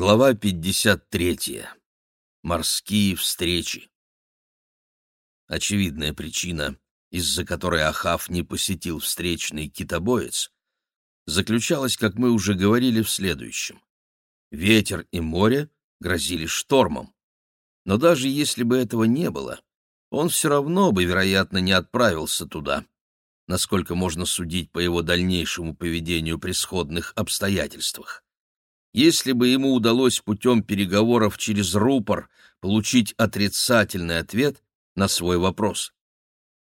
Глава 53. Морские встречи. Очевидная причина, из-за которой Ахав не посетил встречный китобоец, заключалась, как мы уже говорили, в следующем. Ветер и море грозили штормом. Но даже если бы этого не было, он все равно бы, вероятно, не отправился туда, насколько можно судить по его дальнейшему поведению при сходных обстоятельствах если бы ему удалось путем переговоров через рупор получить отрицательный ответ на свой вопрос.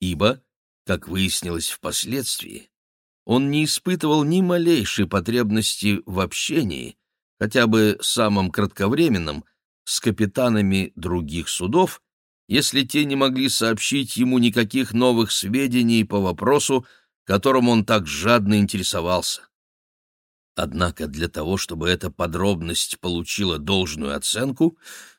Ибо, как выяснилось впоследствии, он не испытывал ни малейшей потребности в общении, хотя бы самым кратковременным, с капитанами других судов, если те не могли сообщить ему никаких новых сведений по вопросу, которым он так жадно интересовался. Однако для того, чтобы эта подробность получила должную оценку,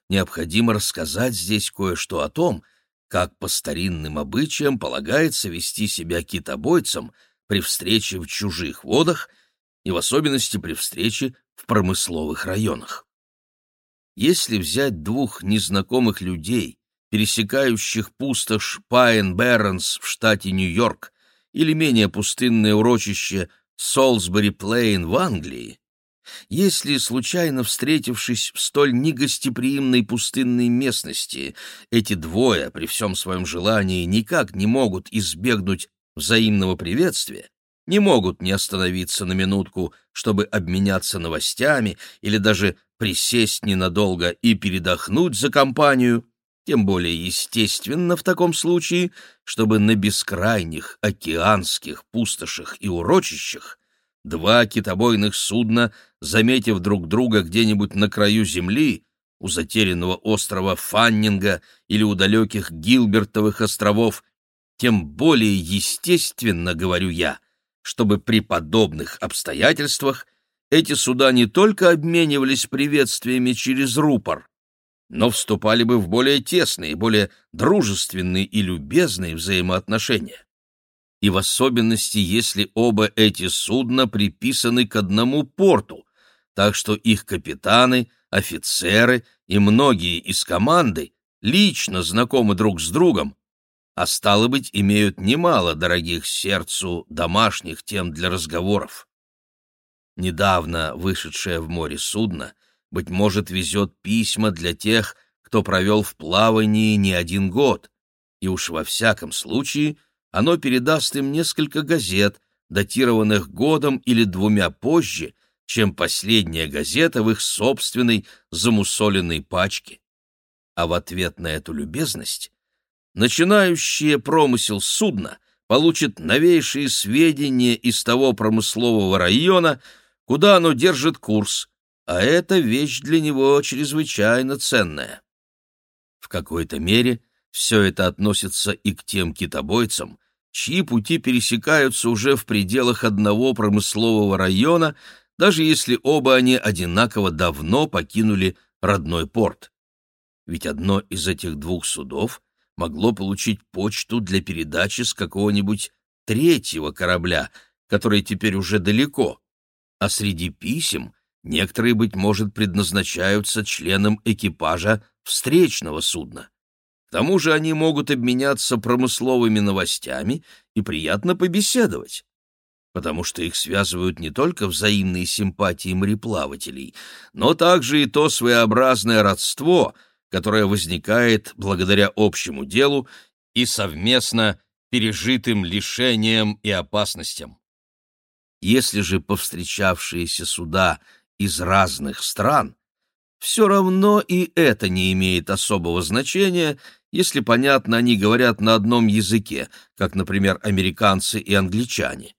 необходимо рассказать здесь кое-что о том, как по старинным обычаям полагается вести себя китобойцам при встрече в чужих водах и в особенности при встрече в промысловых районах. Если взять двух незнакомых людей, пересекающих пустошь Пайн-Бернс в штате Нью-Йорк или менее пустынное урочище Солсбери-Плейн в Англии, если, случайно встретившись в столь негостеприимной пустынной местности, эти двое при всем своем желании никак не могут избегнуть взаимного приветствия, не могут не остановиться на минутку, чтобы обменяться новостями или даже присесть ненадолго и передохнуть за компанию, тем более естественно в таком случае, чтобы на бескрайних океанских пустошах и урочищах два китобойных судна, заметив друг друга где-нибудь на краю земли, у затерянного острова Фаннинга или у далеких Гилбертовых островов, тем более естественно, говорю я, чтобы при подобных обстоятельствах эти суда не только обменивались приветствиями через рупор, но вступали бы в более тесные, более дружественные и любезные взаимоотношения. И в особенности, если оба эти судна приписаны к одному порту, так что их капитаны, офицеры и многие из команды лично знакомы друг с другом, а стало быть, имеют немало дорогих сердцу домашних тем для разговоров. Недавно вышедшее в море судно — быть может, везет письма для тех, кто провел в плавании не один год, и уж во всяком случае оно передаст им несколько газет, датированных годом или двумя позже, чем последняя газета в их собственной замусоленной пачке. А в ответ на эту любезность начинающее промысел судна получит новейшие сведения из того промыслового района, куда оно держит курс, а эта вещь для него чрезвычайно ценная. В какой-то мере все это относится и к тем китобойцам, чьи пути пересекаются уже в пределах одного промыслового района, даже если оба они одинаково давно покинули родной порт. Ведь одно из этих двух судов могло получить почту для передачи с какого-нибудь третьего корабля, который теперь уже далеко, а среди писем Некоторые, быть может, предназначаются членам экипажа встречного судна. К тому же они могут обменяться промысловыми новостями и приятно побеседовать, потому что их связывают не только взаимные симпатии мореплавателей, но также и то своеобразное родство, которое возникает благодаря общему делу и совместно пережитым лишениям и опасностям. Если же повстречавшиеся суда – из разных стран, все равно и это не имеет особого значения, если, понятно, они говорят на одном языке, как, например, американцы и англичане.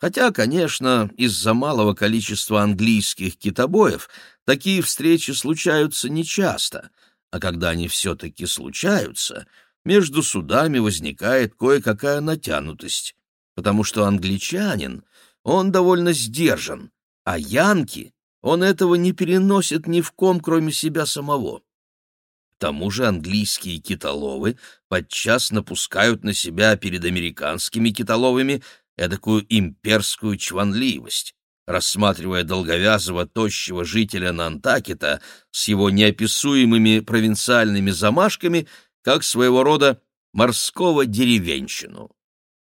Хотя, конечно, из-за малого количества английских китобоев такие встречи случаются нечасто, а когда они все-таки случаются, между судами возникает кое-какая натянутость, потому что англичанин, он довольно сдержан, а янки он этого не переносит ни в ком, кроме себя самого. К тому же английские китоловы подчас напускают на себя перед американскими китоловыми эдакую имперскую чванливость. рассматривая долговязого, тощего жителя Нантакета с его неописуемыми провинциальными замашками, как своего рода морского деревенщину.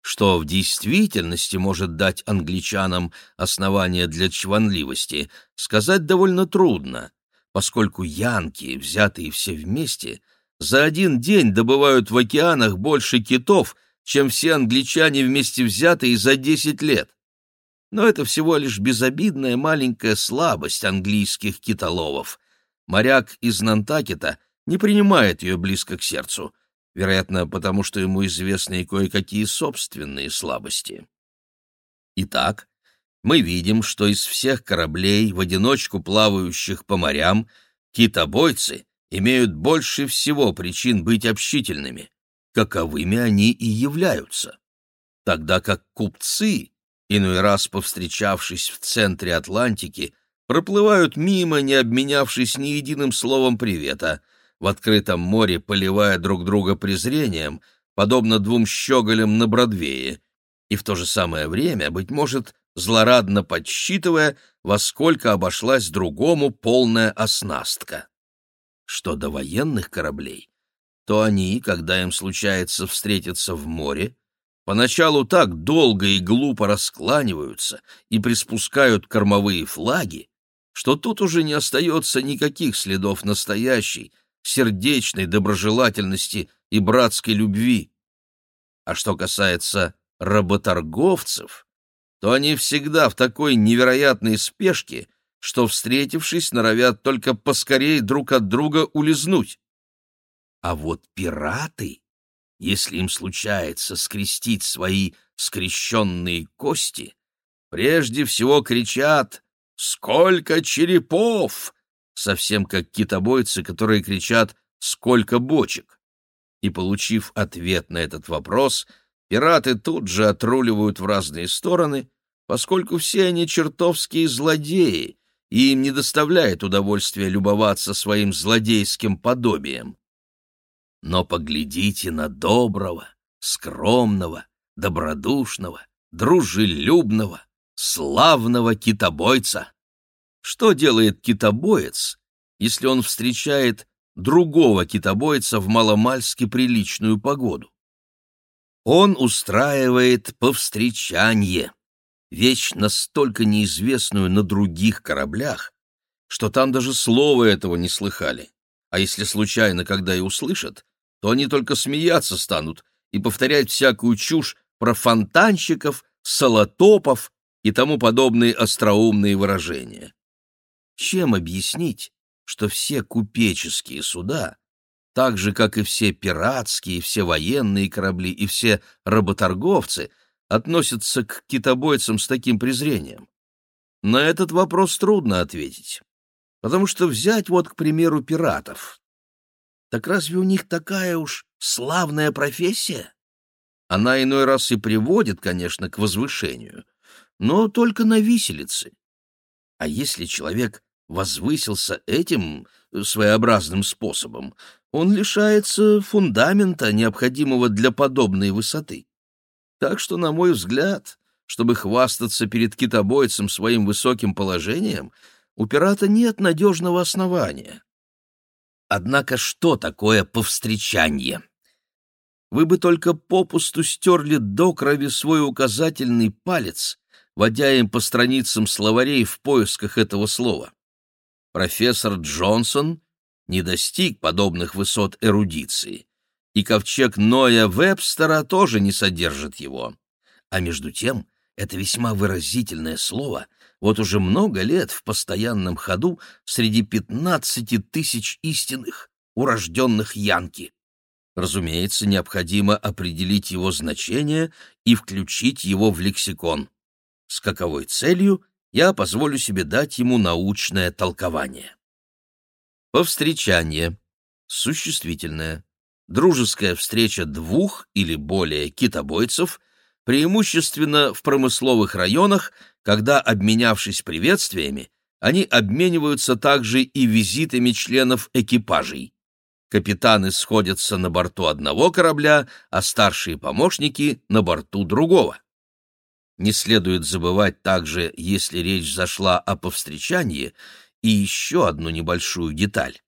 Что в действительности может дать англичанам основания для чванливости, сказать довольно трудно, поскольку янки, взятые все вместе, за один день добывают в океанах больше китов, чем все англичане вместе взятые за десять лет. Но это всего лишь безобидная маленькая слабость английских китоловов. Моряк из Нантакета не принимает ее близко к сердцу, вероятно, потому что ему известны кое-какие собственные слабости. Итак, мы видим, что из всех кораблей, в одиночку плавающих по морям, китобойцы имеют больше всего причин быть общительными. Каковыми они и являются. Тогда как купцы иной раз повстречавшись в центре Атлантики, проплывают мимо, не обменявшись ни единым словом привета, в открытом море поливая друг друга презрением, подобно двум щеголям на Бродвее, и в то же самое время, быть может, злорадно подсчитывая, во сколько обошлась другому полная оснастка. Что до военных кораблей, то они, когда им случается встретиться в море, поначалу так долго и глупо раскланиваются и приспускают кормовые флаги, что тут уже не остается никаких следов настоящей, сердечной доброжелательности и братской любви. А что касается работорговцев, то они всегда в такой невероятной спешке, что, встретившись, норовят только поскорее друг от друга улизнуть. А вот пираты если им случается скрестить свои скрещенные кости, прежде всего кричат «Сколько черепов!» Совсем как китобойцы, которые кричат «Сколько бочек!» И, получив ответ на этот вопрос, пираты тут же отруливают в разные стороны, поскольку все они чертовские злодеи, и им не доставляет удовольствия любоваться своим злодейским подобием но поглядите на доброго, скромного, добродушного, дружелюбного, славного китобойца. Что делает китобоец, если он встречает другого китобойца в маломальски приличную погоду? Он устраивает повстречанье, вещь настолько неизвестную на других кораблях, что там даже слова этого не слыхали. А если случайно, когда и услышат, то они только смеяться станут и повторять всякую чушь про фонтанщиков, солотопов и тому подобные остроумные выражения. Чем объяснить, что все купеческие суда, так же, как и все пиратские, все военные корабли и все работорговцы, относятся к китобойцам с таким презрением? На этот вопрос трудно ответить, потому что взять вот, к примеру, пиратов. Так разве у них такая уж славная профессия? Она иной раз и приводит, конечно, к возвышению, но только на виселице. А если человек возвысился этим э, своеобразным способом, он лишается фундамента, необходимого для подобной высоты. Так что, на мой взгляд, чтобы хвастаться перед китобойцем своим высоким положением, у пирата нет надежного основания. Однако что такое повстречанье? Вы бы только попусту стерли до крови свой указательный палец, водя им по страницам словарей в поисках этого слова. Профессор Джонсон не достиг подобных высот эрудиции, и ковчег Ноя Вебстера тоже не содержит его. А между тем, это весьма выразительное слово — вот уже много лет в постоянном ходу среди пятнадцати тысяч истинных, урожденных янки. Разумеется, необходимо определить его значение и включить его в лексикон. С каковой целью я позволю себе дать ему научное толкование. Повстречание. Существительное. Дружеская встреча двух или более китобойцев, преимущественно в промысловых районах, когда, обменявшись приветствиями, они обмениваются также и визитами членов экипажей. Капитаны сходятся на борту одного корабля, а старшие помощники — на борту другого. Не следует забывать также, если речь зашла о повстречании, и еще одну небольшую деталь.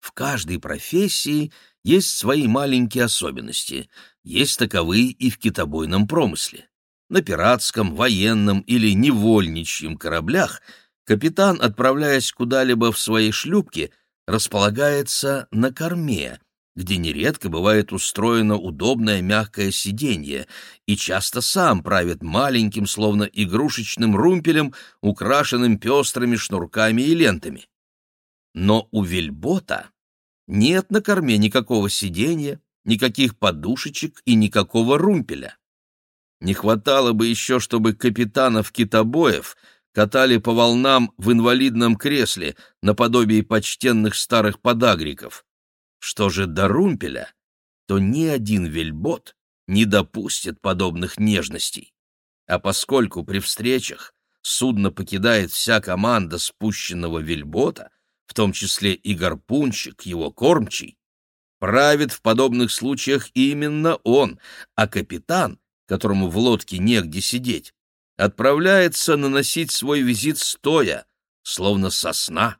В каждой профессии есть свои маленькие особенности, есть таковые и в китобойном промысле. На пиратском, военном или невольничьем кораблях капитан, отправляясь куда-либо в своей шлюпке, располагается на корме, где нередко бывает устроено удобное мягкое сиденье, и часто сам правит маленьким, словно игрушечным румпелем, украшенным пестрыми шнурками и лентами. Но у вельбота нет на корме никакого сиденья, никаких подушечек и никакого румпеля. Не хватало бы еще, чтобы капитанов китобоев катали по волнам в инвалидном кресле наподобие почтенных старых подагриков. Что же до румпеля, то ни один вельбот не допустит подобных нежностей. А поскольку при встречах судно покидает вся команда спущенного вельбота, в том числе и гарпунщик, его кормчий, правит в подобных случаях именно он, а капитан, которому в лодке негде сидеть, отправляется наносить свой визит стоя, словно сосна.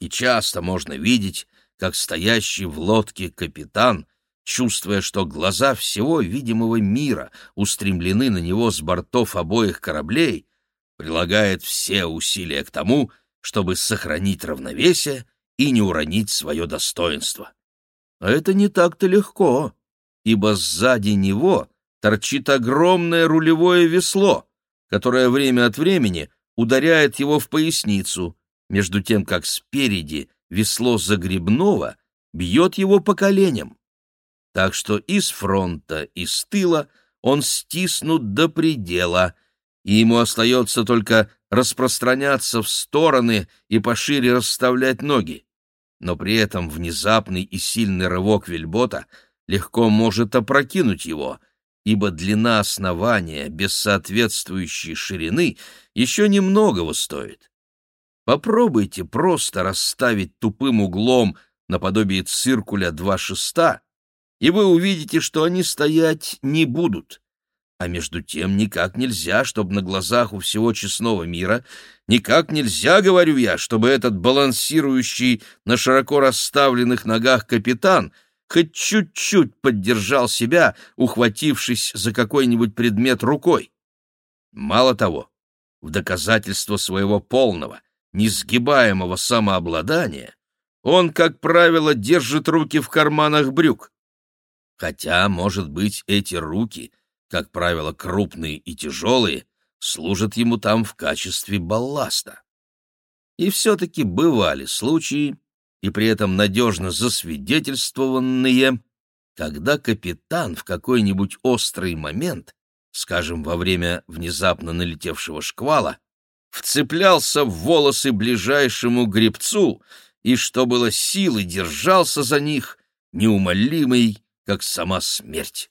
И часто можно видеть, как стоящий в лодке капитан, чувствуя, что глаза всего видимого мира устремлены на него с бортов обоих кораблей, прилагает все усилия к тому, чтобы сохранить равновесие и не уронить свое достоинство. А это не так-то легко, ибо сзади него торчит огромное рулевое весло, которое время от времени ударяет его в поясницу, между тем как спереди весло загребного бьет его по коленям. Так что из фронта, и с тыла он стиснут до предела, и ему остается только распространяться в стороны и пошире расставлять ноги. Но при этом внезапный и сильный рывок вельбота легко может опрокинуть его, ибо длина основания без соответствующей ширины еще немногого стоит. Попробуйте просто расставить тупым углом наподобие циркуля два шеста, и вы увидите, что они стоять не будут. А между тем никак нельзя, чтобы на глазах у всего честного мира, никак нельзя, говорю я, чтобы этот балансирующий на широко расставленных ногах капитан хоть чуть-чуть поддержал себя, ухватившись за какой-нибудь предмет рукой. Мало того, в доказательство своего полного, несгибаемого самообладания, он, как правило, держит руки в карманах брюк. Хотя, может быть, эти руки, как правило, крупные и тяжелые, служат ему там в качестве балласта. И все-таки бывали случаи, и при этом надежно засвидетельствованные, когда капитан в какой-нибудь острый момент, скажем, во время внезапно налетевшего шквала, вцеплялся в волосы ближайшему гребцу и, что было силы, держался за них, неумолимый, как сама смерть.